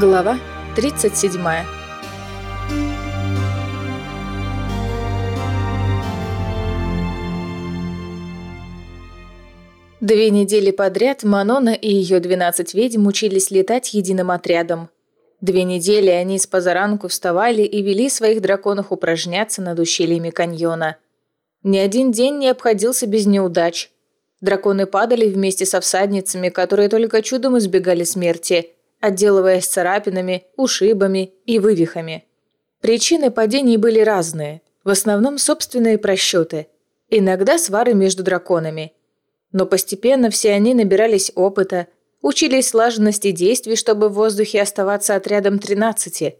Глава 37 Две недели подряд Манона и ее 12 ведьм учились летать единым отрядом. Две недели они с позаранку вставали и вели своих драконов упражняться над ущельями каньона. Ни один день не обходился без неудач. Драконы падали вместе со всадницами, которые только чудом избегали смерти – отделываясь царапинами, ушибами и вывихами. Причины падений были разные, в основном собственные просчеты, иногда свары между драконами. Но постепенно все они набирались опыта, учились слаженности действий, чтобы в воздухе оставаться отрядом 13,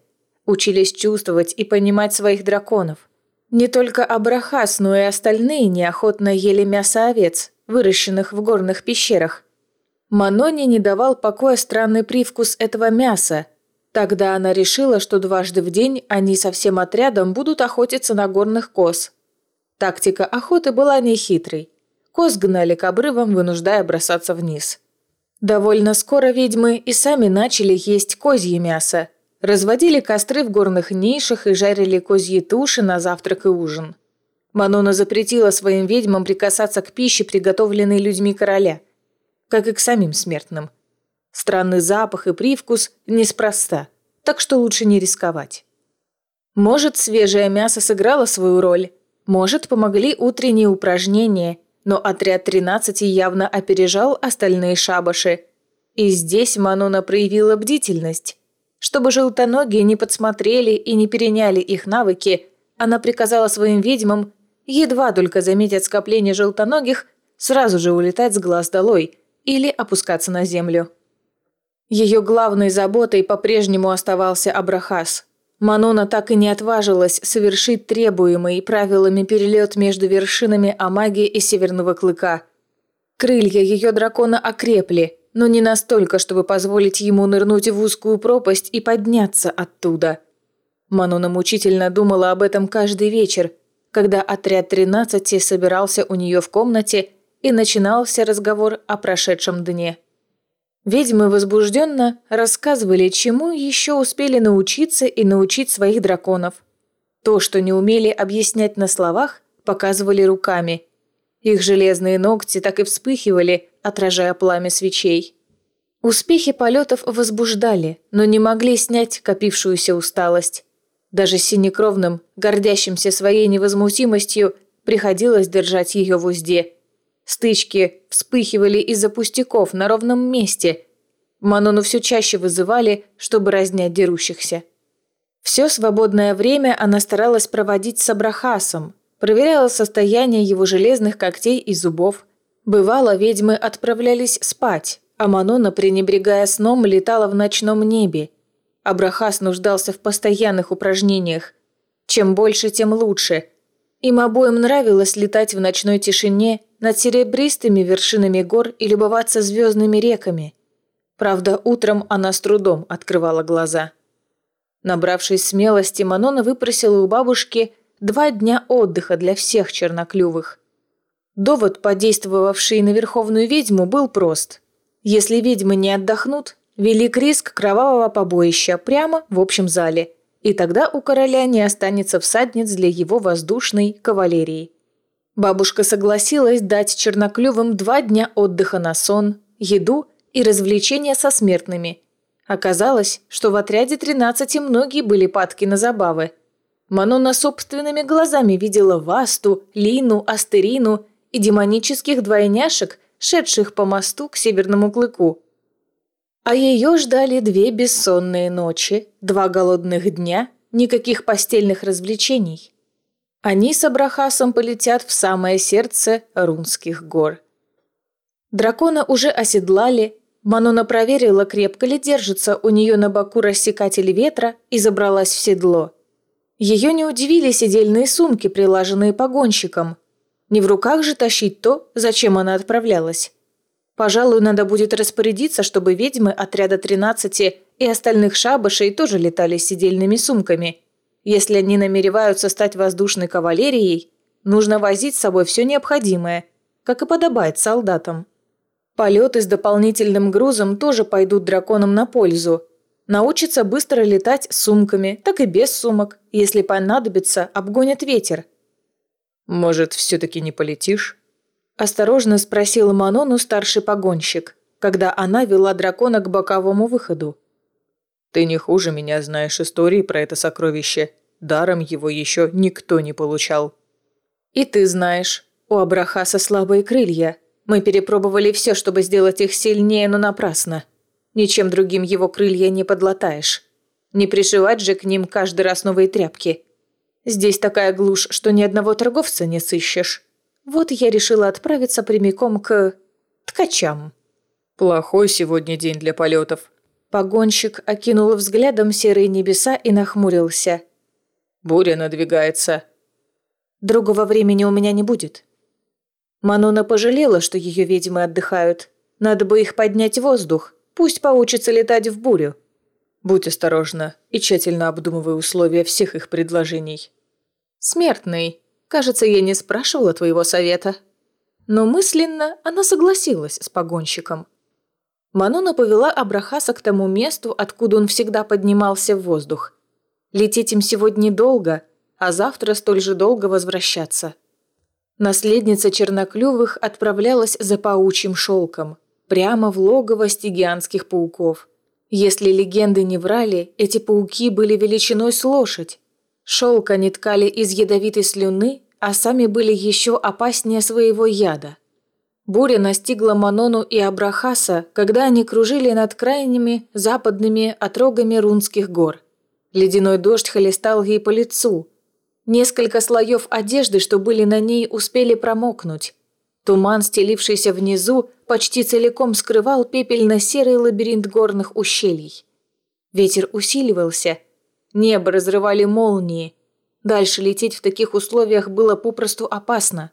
учились чувствовать и понимать своих драконов. Не только Абрахас, но и остальные неохотно ели мясо овец, выращенных в горных пещерах, Маноне не давал покоя странный привкус этого мяса. Тогда она решила, что дважды в день они со всем отрядом будут охотиться на горных коз. Тактика охоты была нехитрой. Коз гнали к обрывам, вынуждая бросаться вниз. Довольно скоро ведьмы и сами начали есть козье мясо. Разводили костры в горных нишах и жарили козьи туши на завтрак и ужин. Манона запретила своим ведьмам прикасаться к пище, приготовленной людьми короля – как и к самим смертным. Странный запах и привкус неспроста, так что лучше не рисковать. Может, свежее мясо сыграло свою роль, может, помогли утренние упражнения, но отряд 13 явно опережал остальные шабаши. И здесь Манона проявила бдительность. Чтобы желтоногие не подсмотрели и не переняли их навыки, она приказала своим ведьмам, едва только заметят скопление желтоногих, сразу же улетать с глаз долой – или опускаться на землю. Ее главной заботой по-прежнему оставался Абрахас. Манона так и не отважилась совершить требуемый правилами перелет между вершинами Амаги и Северного Клыка. Крылья ее дракона окрепли, но не настолько, чтобы позволить ему нырнуть в узкую пропасть и подняться оттуда. Манона мучительно думала об этом каждый вечер, когда отряд 13 собирался у нее в комнате и начинался разговор о прошедшем дне. Ведьмы возбужденно рассказывали, чему еще успели научиться и научить своих драконов. То, что не умели объяснять на словах, показывали руками. Их железные ногти так и вспыхивали, отражая пламя свечей. Успехи полетов возбуждали, но не могли снять копившуюся усталость. Даже синекровным, гордящимся своей невозмутимостью, приходилось держать ее в узде – Стычки вспыхивали из-за пустяков на ровном месте. Манону все чаще вызывали, чтобы разнять дерущихся. Все свободное время она старалась проводить с Абрахасом, проверяла состояние его железных когтей и зубов. Бывало, ведьмы отправлялись спать, а Манона, пренебрегая сном, летала в ночном небе. Абрахас нуждался в постоянных упражнениях. Чем больше, тем лучше. Им обоим нравилось летать в ночной тишине над серебристыми вершинами гор и любоваться звездными реками. Правда, утром она с трудом открывала глаза. Набравшись смелости, Манона выпросила у бабушки два дня отдыха для всех черноклювых. Довод, подействовавший на верховную ведьму, был прост. Если ведьмы не отдохнут, велик риск кровавого побоища прямо в общем зале, и тогда у короля не останется всадниц для его воздушной кавалерии. Бабушка согласилась дать черноклювым два дня отдыха на сон, еду и развлечения со смертными. Оказалось, что в отряде 13 многие были падки на забавы. Манона собственными глазами видела Васту, Лину, Астерину и демонических двойняшек, шедших по мосту к Северному Клыку. А ее ждали две бессонные ночи, два голодных дня, никаких постельных развлечений – они с Абрахасом полетят в самое сердце Рунских гор. Дракона уже оседлали, Манона проверила, крепко ли держится у нее на боку рассекатель ветра и забралась в седло. Ее не удивили сидельные сумки, прилаженные погонщиком. Не в руках же тащить то, зачем она отправлялась. Пожалуй, надо будет распорядиться, чтобы ведьмы отряда 13 и остальных шабашей тоже летали с сидельными сумками – если они намереваются стать воздушной кавалерией, нужно возить с собой все необходимое, как и подобает солдатам. Полеты с дополнительным грузом тоже пойдут драконам на пользу. Научится быстро летать с сумками, так и без сумок. Если понадобится, обгонит ветер. «Может, все-таки не полетишь?» Осторожно спросил Манону старший погонщик, когда она вела дракона к боковому выходу. «Ты не хуже меня знаешь истории про это сокровище. Даром его еще никто не получал». «И ты знаешь, у Абрахаса слабые крылья. Мы перепробовали все, чтобы сделать их сильнее, но напрасно. Ничем другим его крылья не подлатаешь. Не пришивать же к ним каждый раз новые тряпки. Здесь такая глушь, что ни одного торговца не сыщешь. Вот я решила отправиться прямиком к... ткачам. Плохой сегодня день для полетов. Погонщик окинул взглядом серые небеса и нахмурился. Буря надвигается. Другого времени у меня не будет. Манона пожалела, что ее ведьмы отдыхают. Надо бы их поднять в воздух. Пусть поучится летать в бурю. Будь осторожна и тщательно обдумывай условия всех их предложений. Смертный, кажется, я не спрашивала твоего совета. Но мысленно она согласилась с погонщиком. Манона повела Абрахаса к тому месту, откуда он всегда поднимался в воздух. Лететь им сегодня долго, а завтра столь же долго возвращаться. Наследница Черноклювых отправлялась за паучьим шелком – прямо в логово стигианских пауков. Если легенды не врали, эти пауки были величиной с лошадь. Шелк они ткали из ядовитой слюны, а сами были еще опаснее своего яда. Буря настигла Манону и Абрахаса, когда они кружили над крайними западными отрогами рунских гор. Ледяной дождь холестал ей по лицу. Несколько слоев одежды, что были на ней, успели промокнуть. Туман, стелившийся внизу, почти целиком скрывал пепельно-серый лабиринт горных ущелий. Ветер усиливался, небо разрывали молнии. Дальше лететь в таких условиях было попросту опасно.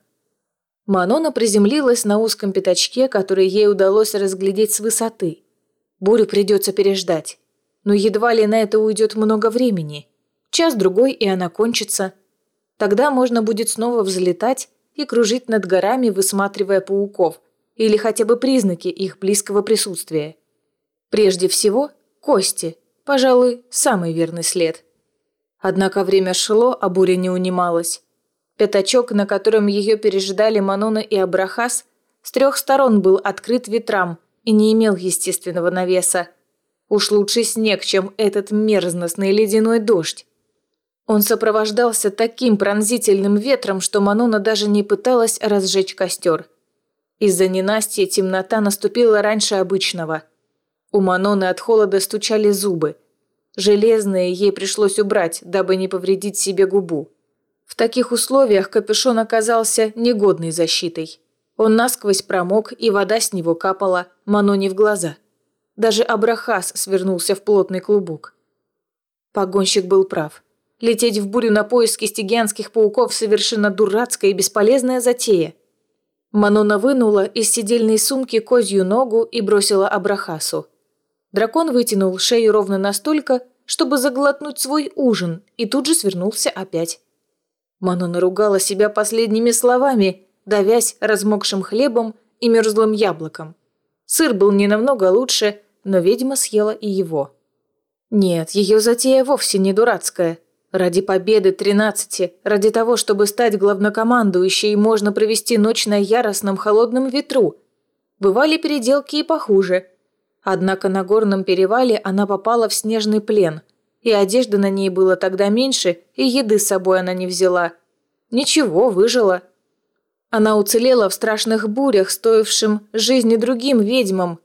Манона приземлилась на узком пятачке, который ей удалось разглядеть с высоты. Бурю придется переждать. Но едва ли на это уйдет много времени. Час-другой, и она кончится. Тогда можно будет снова взлетать и кружить над горами, высматривая пауков или хотя бы признаки их близкого присутствия. Прежде всего, кости, пожалуй, самый верный след. Однако время шло, а буря не унималась. Пятачок, на котором ее пережидали Манона и Абрахас, с трех сторон был открыт ветрам и не имел естественного навеса. Уж лучше снег, чем этот мерзностный ледяной дождь. Он сопровождался таким пронзительным ветром, что Манона даже не пыталась разжечь костер. Из-за ненастья темнота наступила раньше обычного. У Маноны от холода стучали зубы. Железные ей пришлось убрать, дабы не повредить себе губу. В таких условиях капюшон оказался негодной защитой. Он насквозь промок, и вода с него капала Маноне в глаза. Даже Абрахас свернулся в плотный клубок. Погонщик был прав. Лететь в бурю на поиски стигианских пауков – совершенно дурацкая и бесполезная затея. Манона вынула из сидельной сумки козью ногу и бросила Абрахасу. Дракон вытянул шею ровно настолько, чтобы заглотнуть свой ужин, и тут же свернулся опять. Манона ругала себя последними словами, давясь размокшим хлебом и мерзлым яблоком. Сыр был не намного лучше, но ведьма съела и его. Нет, ее затея вовсе не дурацкая. Ради победы тринадцати, ради того, чтобы стать главнокомандующей, можно провести ночь на яростном холодном ветру. Бывали переделки и похуже. Однако на горном перевале она попала в снежный плен, и одежды на ней было тогда меньше, и еды с собой она не взяла. Ничего, выжила. Она уцелела в страшных бурях, стоившим жизни другим ведьмам.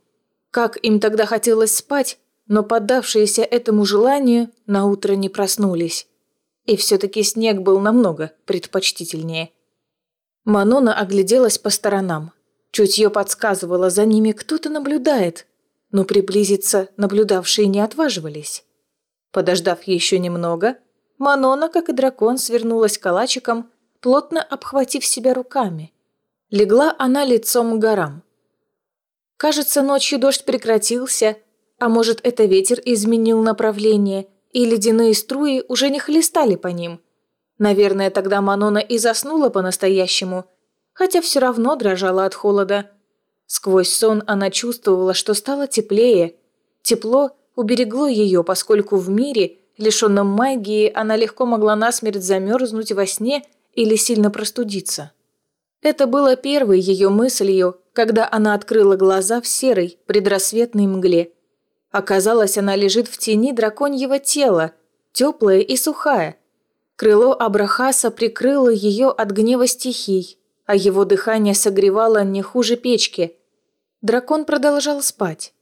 Как им тогда хотелось спать, но поддавшиеся этому желанию на утро не проснулись. И все-таки снег был намного предпочтительнее. Манона огляделась по сторонам. Чутье подсказывало, за ними кто-то наблюдает, но приблизиться наблюдавшие не отваживались. Подождав еще немного, Манона, как и дракон, свернулась калачиком, плотно обхватив себя руками. Легла она лицом к горам. Кажется, ночью дождь прекратился, а может, это ветер изменил направление – и ледяные струи уже не хлестали по ним. Наверное, тогда Манона и заснула по-настоящему, хотя все равно дрожала от холода. Сквозь сон она чувствовала, что стало теплее. Тепло, уберегло ее, поскольку в мире, лишенном магии, она легко могла насмерть замерзнуть во сне или сильно простудиться. Это было первой ее мыслью, когда она открыла глаза в серой, предрассветной мгле. Оказалось, она лежит в тени драконьего тела, теплая и сухая. Крыло Абрахаса прикрыло ее от гнева стихий, а его дыхание согревало не хуже печки. Дракон продолжал спать.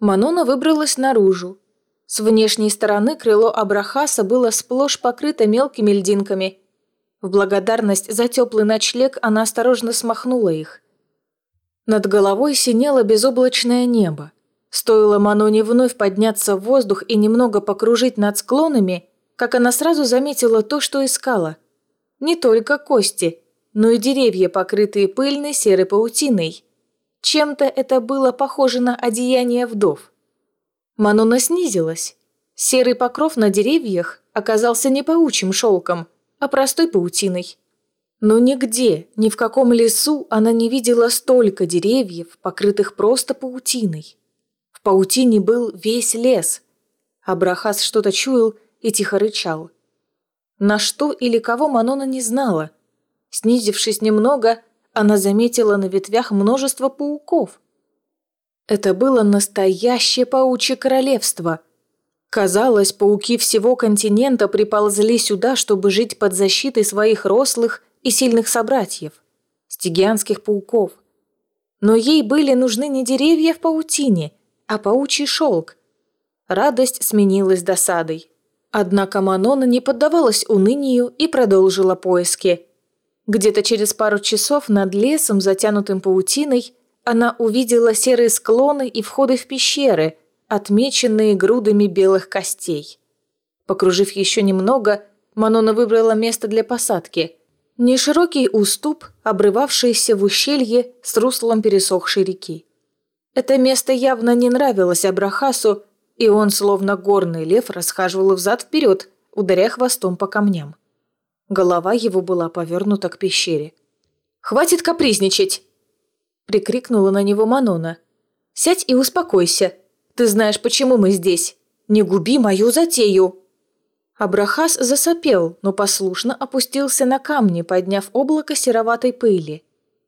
Манона выбралась наружу. С внешней стороны крыло Абрахаса было сплошь покрыто мелкими льдинками – в благодарность за теплый ночлег она осторожно смахнула их. Над головой синело безоблачное небо. Стоило Маноне вновь подняться в воздух и немного покружить над склонами, как она сразу заметила то, что искала. Не только кости, но и деревья, покрытые пыльной серой паутиной. Чем-то это было похоже на одеяние вдов. Манона снизилась. Серый покров на деревьях оказался не паучьим шелком – а простой паутиной. Но нигде, ни в каком лесу она не видела столько деревьев, покрытых просто паутиной. В паутине был весь лес. Абрахас что-то чуял и тихо рычал. На что или кого Манона не знала. Снизившись немного, она заметила на ветвях множество пауков. Это было настоящее паучье королевство – Казалось, пауки всего континента приползли сюда, чтобы жить под защитой своих рослых и сильных собратьев – стигианских пауков. Но ей были нужны не деревья в паутине, а паучий шелк. Радость сменилась досадой. Однако Манона не поддавалась унынию и продолжила поиски. Где-то через пару часов над лесом, затянутым паутиной, она увидела серые склоны и входы в пещеры – отмеченные грудами белых костей. Покружив еще немного, Манона выбрала место для посадки. Неширокий уступ, обрывавшийся в ущелье с руслом пересохшей реки. Это место явно не нравилось Абрахасу, и он, словно горный лев, расхаживал взад-вперед, ударяя хвостом по камням. Голова его была повернута к пещере. «Хватит капризничать!» – прикрикнула на него Манона. «Сядь и успокойся. Ты знаешь, почему мы здесь. Не губи мою затею!» Абрахас засопел, но послушно опустился на камни, подняв облако сероватой пыли.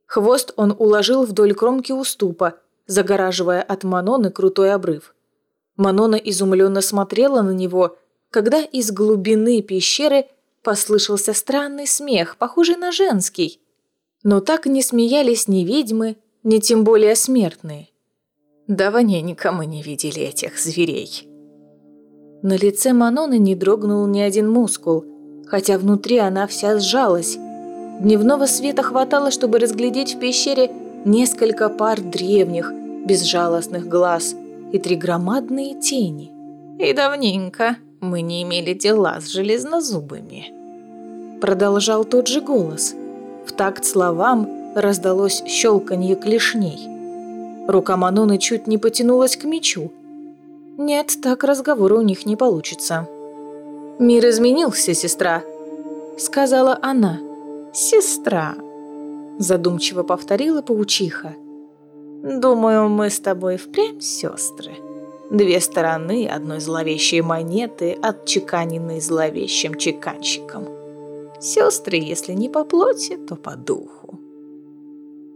Хвост он уложил вдоль кромки уступа, загораживая от Маноны крутой обрыв. Манона изумленно смотрела на него, когда из глубины пещеры послышался странный смех, похожий на женский. Но так не смеялись ни ведьмы, ни тем более смертные. Давненько мы не видели этих зверей. На лице Маноны не дрогнул ни один мускул, хотя внутри она вся сжалась. Дневного света хватало, чтобы разглядеть в пещере несколько пар древних, безжалостных глаз и три громадные тени. И давненько мы не имели дела с железнозубыми. Продолжал тот же голос. В такт словам раздалось щелканье клешней – Рука Маноны чуть не потянулась к мечу. Нет, так разговора у них не получится. «Мир изменился, сестра», — сказала она. «Сестра», — задумчиво повторила паучиха. «Думаю, мы с тобой впрямь сестры. Две стороны одной зловещей монеты, отчеканенной зловещим чеканщиком. Сестры, если не по плоти, то по духу».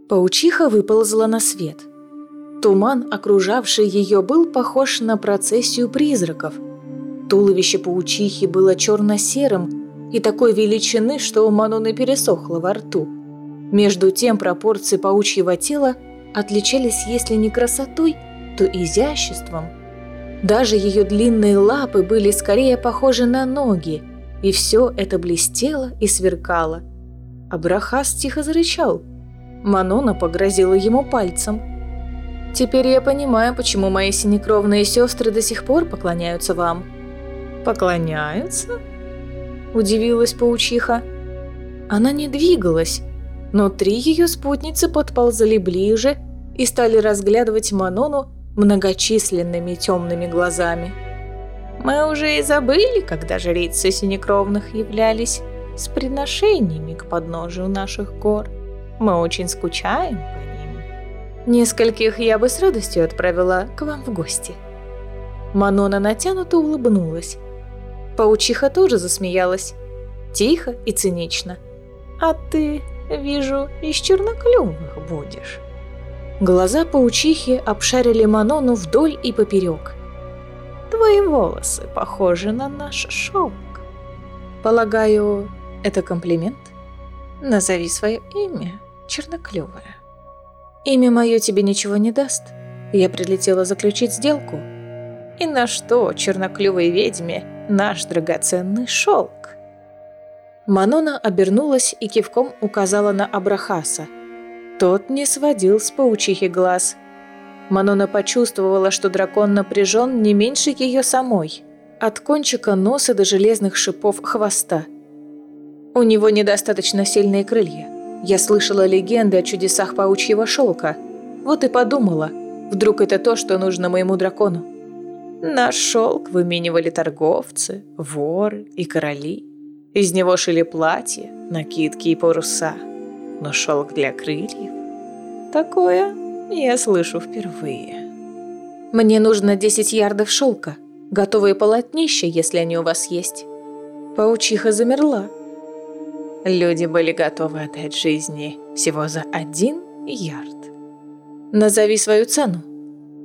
Паучиха выползла на свет — Туман, окружавший ее, был похож на процессию призраков. Туловище паучихи было черно-серым и такой величины, что у Маноны пересохло во рту. Между тем пропорции паучьего тела отличались, если не красотой, то изяществом. Даже ее длинные лапы были скорее похожи на ноги, и все это блестело и сверкало. Абрахас тихо зарычал. Манона погрозила ему пальцем – Теперь я понимаю, почему мои синекровные сестры до сих пор поклоняются вам». «Поклоняются?» – удивилась паучиха. Она не двигалась, но три ее спутницы подползли ближе и стали разглядывать Манону многочисленными темными глазами. «Мы уже и забыли, когда жрицы синекровных являлись с приношениями к подножию наших гор. Мы очень скучаем по Нескольких я бы с радостью отправила к вам в гости. Манона натянуто улыбнулась. Паучиха тоже засмеялась. Тихо и цинично. «А ты, вижу, из черноклювых будешь». Глаза паучихи обшарили Манону вдоль и поперек. «Твои волосы похожи на наш шелк». «Полагаю, это комплимент?» «Назови свое имя, черноклювая». «Имя мое тебе ничего не даст. Я прилетела заключить сделку». «И на что, черноклювой ведьме, наш драгоценный шелк?» Манона обернулась и кивком указала на Абрахаса – тот не сводил с паучихи глаз. Манона почувствовала, что дракон напряжен не меньше ее самой. От кончика носа до железных шипов хвоста. У него недостаточно сильные крылья. Я слышала легенды о чудесах паучьего шелка. Вот и подумала, вдруг это то, что нужно моему дракону. Наш шелк выменивали торговцы, воры и короли. Из него шили платья, накидки и паруса – но шелк для крыльев. Такое я слышу впервые. Мне нужно 10 ярдов шелка, готовые полотнища, если они у вас есть. Паучиха замерла. Люди были готовы отдать жизни всего за один ярд. Назови свою цену.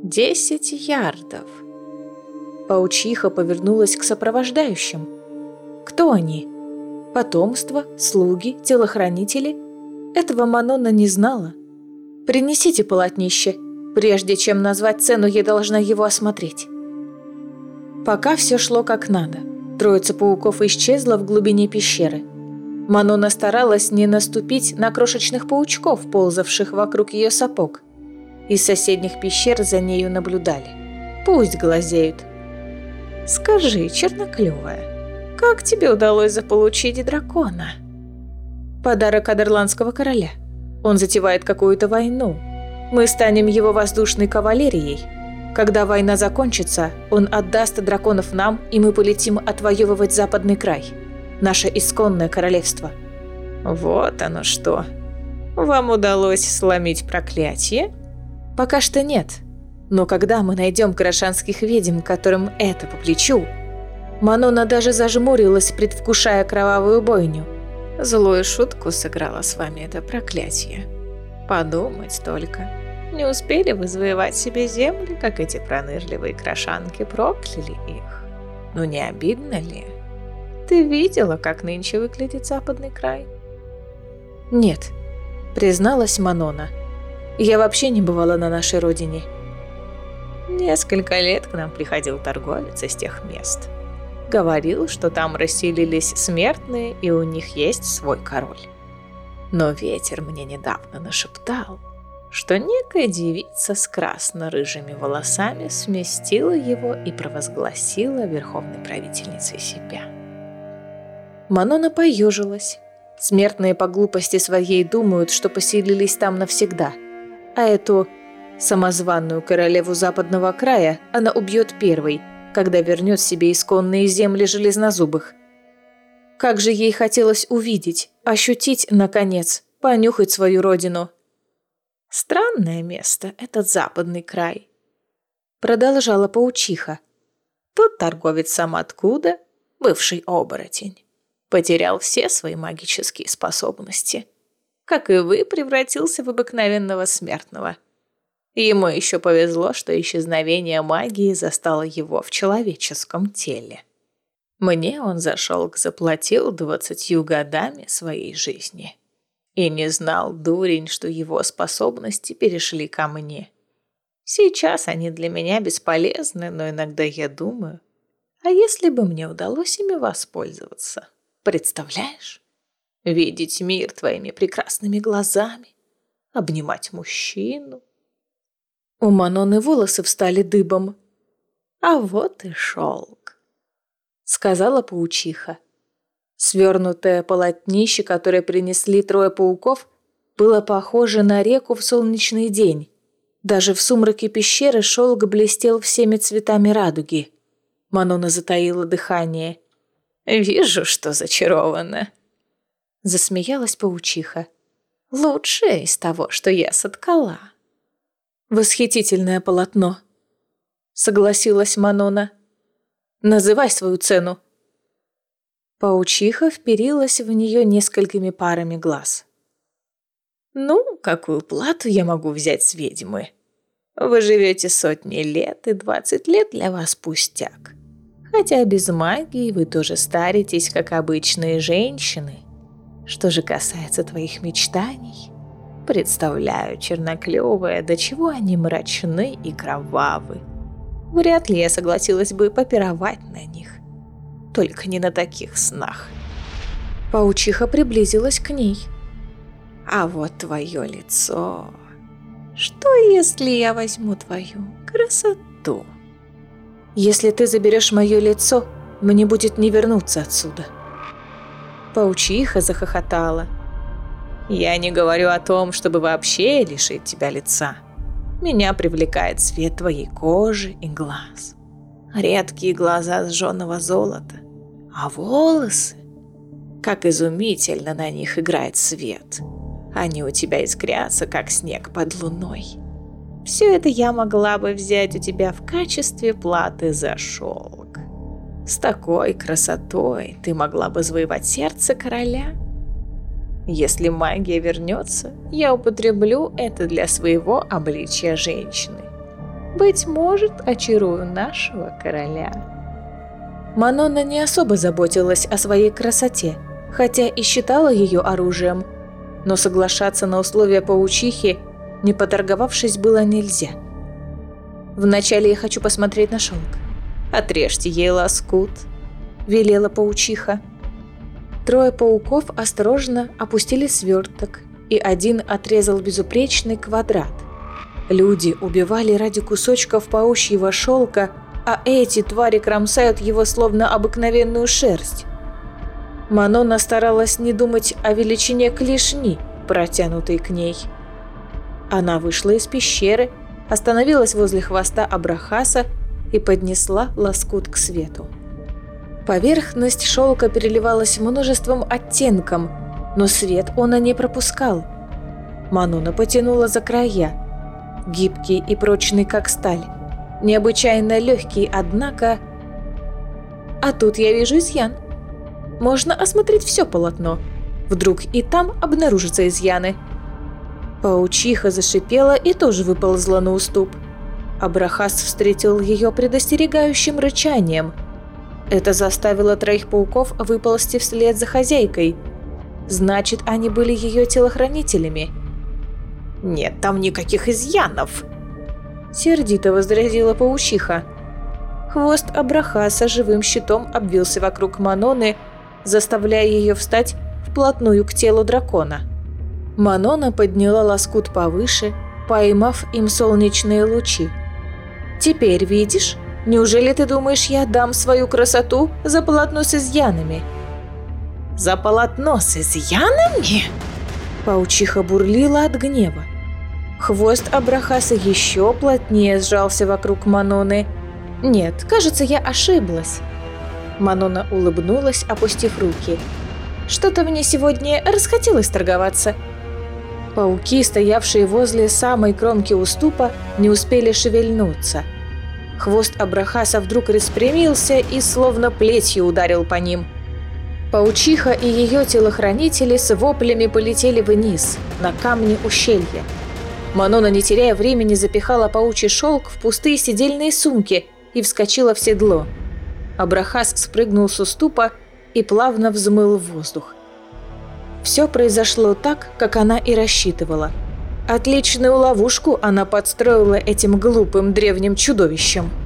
Десять ярдов. Паучиха повернулась к сопровождающим. Кто они? Потомство, слуги, телохранители – этого Манона не знала. «Принесите полотнище. Прежде чем назвать цену, я должна его осмотреть». Пока все шло как надо. Троица пауков исчезла в глубине пещеры. Манона старалась не наступить на крошечных паучков, ползавших вокруг ее сапог. Из соседних пещер за нею наблюдали. Пусть глазеют. «Скажи, черноклювая, как тебе удалось заполучить дракона?» Подарок Адерландского короля. Он затевает какую-то войну. Мы станем его воздушной кавалерией. Когда война закончится, он отдаст драконов нам, и мы полетим отвоевывать западный край. Наше исконное королевство. Вот оно что. Вам удалось сломить проклятие? Пока что нет. Но когда мы найдем крашанских ведьм, которым это по плечу... Манона даже зажмурилась, предвкушая кровавую бойню – Злую шутку сыграла с вами это проклятие. Подумать только. Не успели вы завоевать себе земли, как эти пронырливые крошанки прокляли их. Ну не обидно ли? Ты видела, как нынче выглядит западный край? Нет, призналась Манона. Я вообще не бывала на нашей родине. Несколько лет к нам приходил торговец из тех мест. Говорил, что там расселились смертные, и у них есть свой король. Но ветер мне недавно нашептал, что некая девица с красно-рыжими волосами сместила его и провозгласила верховной правительницей себя. Манона поежилась. Смертные по глупости своей думают, что поселились там навсегда. А эту самозванную королеву западного края она убьет первой – когда вернет себе исконные земли железнозубых. Как же ей хотелось увидеть, ощутить, наконец, понюхать свою родину. Странное место этот западный край. Продолжала паучиха. Тут торговец сам откуда, бывший оборотень. Потерял все свои магические способности. Как и вы, превратился в обыкновенного смертного – Ему еще повезло, что исчезновение магии застало его в человеческом теле. Мне он за шелк заплатил двадцатью годами своей жизни. И не знал дурень, что его способности перешли ко мне. Сейчас они для меня бесполезны, но иногда я думаю, а если бы мне удалось ими воспользоваться? Представляешь? Видеть мир твоими прекрасными глазами, обнимать мужчину, у Маноны волосы встали дыбом. «А вот и шелк», — сказала паучиха. Свернутое полотнище, которое принесли трое пауков, было похоже на реку в солнечный день. Даже в сумраке пещеры шелк блестел всеми цветами радуги. Манона затаила дыхание. «Вижу, что зачарована», — засмеялась паучиха. «Лучшее из того, что я соткала». Восхитительное полотно. согласилась Манона. «Называй свою цену». Паучиха вперилась в нее несколькими парами глаз. «Ну, какую плату я могу взять с ведьмы? Вы живете сотни лет, и двадцать лет для вас пустяк. Хотя без магии вы тоже старитесь, как обычные женщины. Что же касается твоих мечтаний, представляю, черноклевые, до чего они мрачны и кровавы. Вряд ли я согласилась бы попировать на них. Только не на таких снах. Паучиха приблизилась к ней. А вот твое лицо... Что, если я возьму твою красоту? Если ты заберешь мое лицо, мне будет не вернуться отсюда. Паучиха захохотала. Я не говорю о том, чтобы вообще лишить тебя лица. Меня привлекает цвет твоей кожи и глаз. Редкие глаза сжженного золота. А волосы? Как изумительно на них играет свет. Они у тебя искрятся, как снег под луной. Все это я могла бы взять у тебя в качестве платы за шелк. С такой красотой ты могла бы завоевать сердце короля. Если магия вернется, я употреблю это для своего обличия женщины. Быть может, очарую нашего короля. Манона не особо заботилась о своей красоте, хотя и считала ее оружием – но соглашаться на условия паучихи, не поторговавшись, было нельзя. «Вначале я хочу посмотреть на шелк. Отрежьте ей лоскут», – велела паучиха. Трое пауков осторожно опустили сверток, и один отрезал безупречный квадрат. Люди убивали ради кусочков паучьего шелка, а эти твари кромсают его словно обыкновенную шерсть. Манона старалась не думать о величине клешни, протянутой к ней. Она вышла из пещеры, остановилась возле хвоста Абрахаса и поднесла лоскут к свету. Поверхность шелка переливалась множеством оттенком, но свет он не пропускал. Манона потянула за края, гибкий и прочный, как сталь, необычайно легкий, однако... А тут я вижу изъян – можно осмотреть все полотно. Вдруг и там обнаружатся изъяны. Паучиха зашипела и тоже выползла на уступ. Абрахас встретил ее предостерегающим рычанием. Это заставило троих пауков выползти вслед за хозяйкой. Значит, они были ее телохранителями. «Нет там никаких изъянов!» Сердито возразила паучиха. Хвост Абрахаса живым щитом обвился вокруг Маноны, заставляя ее встать вплотную к телу дракона. Манона подняла лоскут повыше, поймав им солнечные лучи. «Теперь видишь? Неужели ты думаешь, я дам свою красоту за полотно с изъянами?» «За полотно с изъянами?» Паучиха бурлила от гнева. Хвост Абрахаса еще плотнее сжался вокруг Маноны. «Нет, кажется, я ошиблась. Манона улыбнулась, опустив руки. «Что-то мне сегодня расхотелось торговаться». Пауки, стоявшие возле самой кромки уступа, не успели шевельнуться. Хвост Абрахаса вдруг распрямился и словно плетью ударил по ним. Паучиха и ее телохранители с воплями полетели вниз, на камни ущелья. Манона, не теряя времени, запихала паучий шелк в пустые сидельные сумки и вскочила в седло – Абрахас спрыгнул с уступа и плавно взмыл в воздух. Все произошло так, как она и рассчитывала. Отличную ловушку она подстроила этим глупым древним чудовищем –